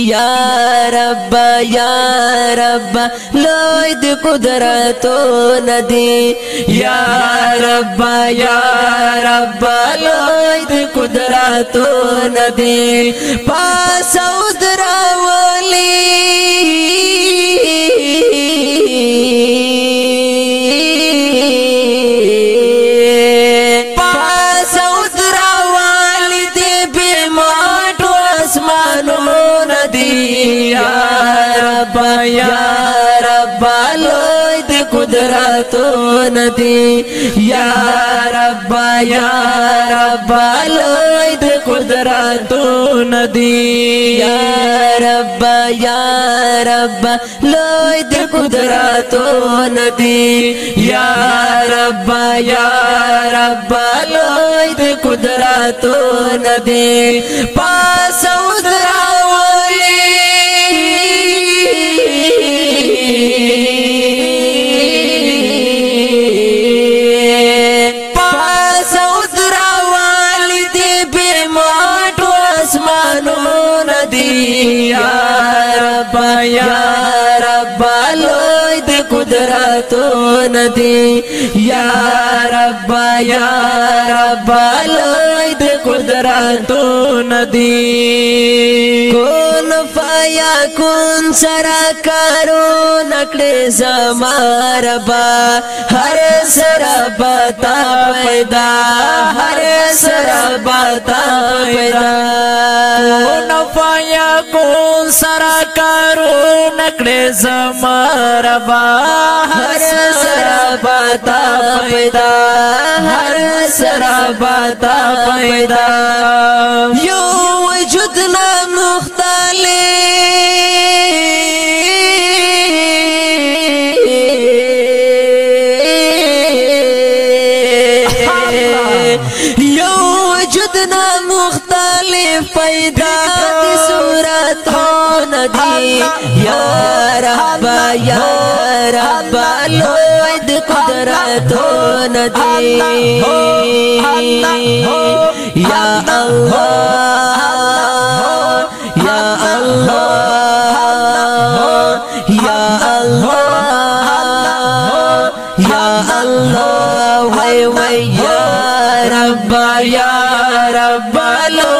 یا رب یا رب لوی د قدرتو ندی یا رب یا رب لوی د قدرتو ندی پاسو دراولی لوي دیکھو ذرا ندی یا رب یا رب لوي دیکھو ذرا ندی یا رب یا رب لوي دیکھو ذرا ندی یا رب یا رب لوي دیکھو ذرا ندی پاس یا رب لوی د قدرت ندی یا رب یا رب لوی د قدرت ندی کون فیا کون سرا کارو نکړې زما رب هر سرا بتا پیدا هر سرا بتا پیدا کون فیا کون سرا کارو نکړې زما ربا هر سرا باتا پیدا هر سرا باتا پیدا یو وجود نه یا رب یا رب لوید قدرتو ندی یا اللہ یا اللہ یا اللہ یا اللہ وی وی یا رب یا رب لوید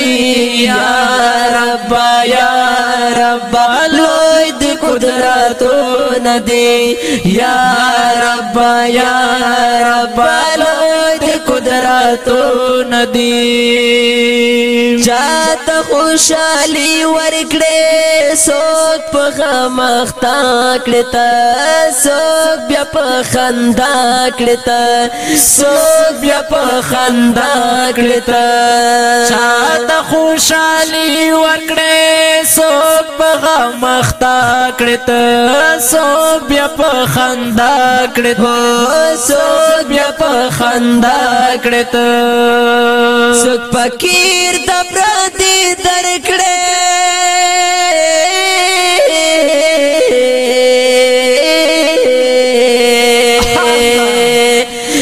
یا رب یا رب لوید बाल ندی چا ته خوشالي ورکړې سوک په غم اختا کړې ته سوک بیا په خندا کړې ته سوک بیا په خندا کړې ته چا ته خوشالي ورکړې سوک په غم اختا کړې ته سوک بیا په خندا کړې ته سوک بیا په خندا کړې ته سوک فقیر د ورکڑے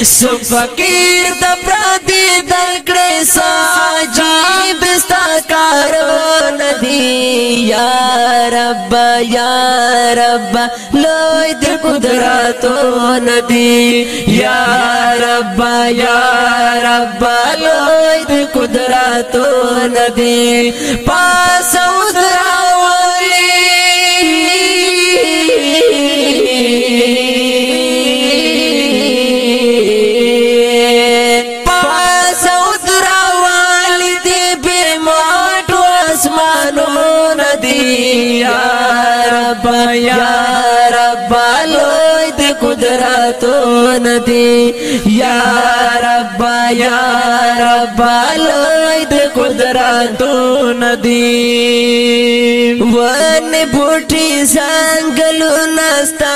سو فقیر تا پرادی دنکڑے سا جیب ستا کارو ندی یا رب یا رب لوی د قدرت او نبی یا رب یا رب لوی د قدرت او نبی پاسو درا لوی د کو تو ندی یا یا یار لوید تو ندی ون بوٹی زنگلو نستا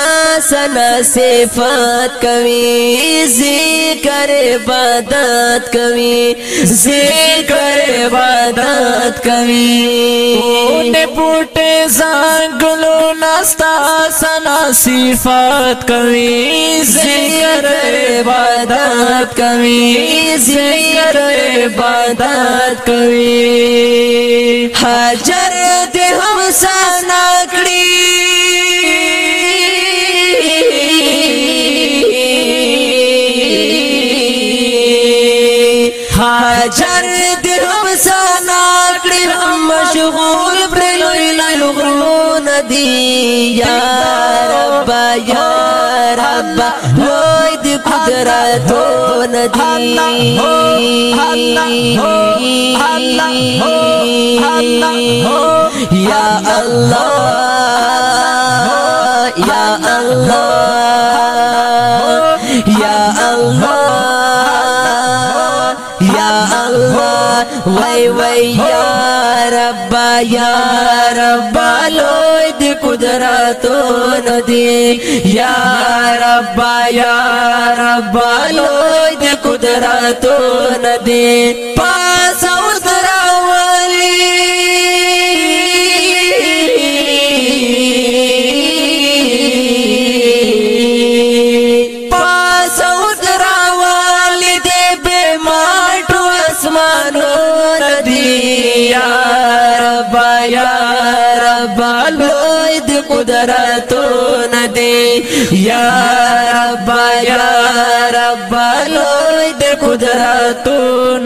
سنا صفات کوی ذکر عبادت کوی ذکر عبادت ب دوی پوٹ زنگلو نستا سنا صفات کوی ذکر عبادت کوي ذکر عبادت کوي کوی دې هم سنا کړی ہاجر دې هم سنا شرلو لال لوی ربا رو ندی یا اللہ یا اللہ یا اللہ وای وای یا رب یا رب لوی دی قدرتونو دی یا رب یا رب لوی دی قدرتونو دی پاس اور درا دی یا رب یا رب لوی د قدرت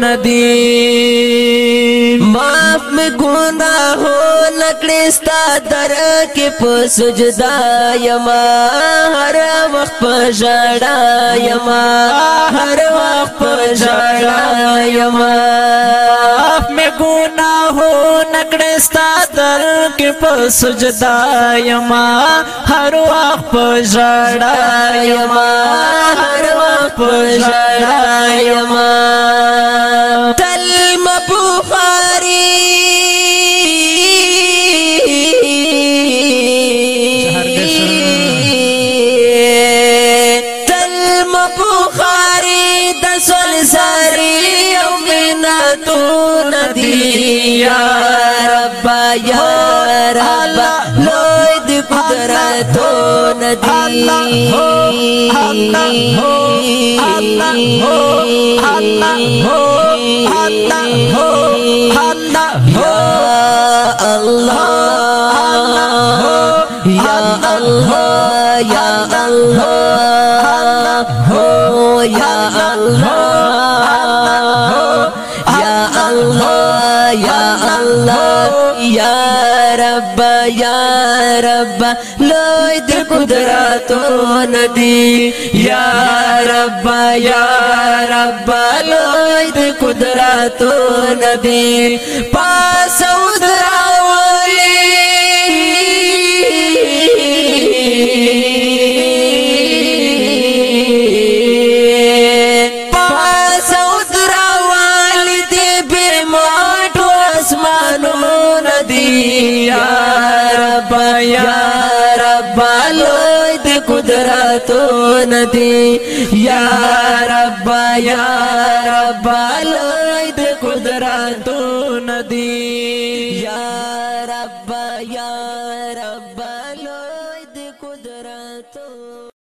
ندی معاف می ګناهو لکړې ستا در کې په سجدا یما هر وخت په ژړا یما هر وخت په ژړا یما معاف می ګناهو نکړې ستا کې په سجدا یما هر وخت په ژړا یما هر وخت په ژړا یما تل مبوخاری تل مبوخاری د سلسری او تو ندی یا رب یا Hatta ho, hatta ho, hatta ho, hatta ho, hatta ho, hatta ho یا رب یا رب لوئی دے قدراتو ندی یا رب یا رب لوئی دے قدراتو ندی یا तूं یا यार रुदर قدرتو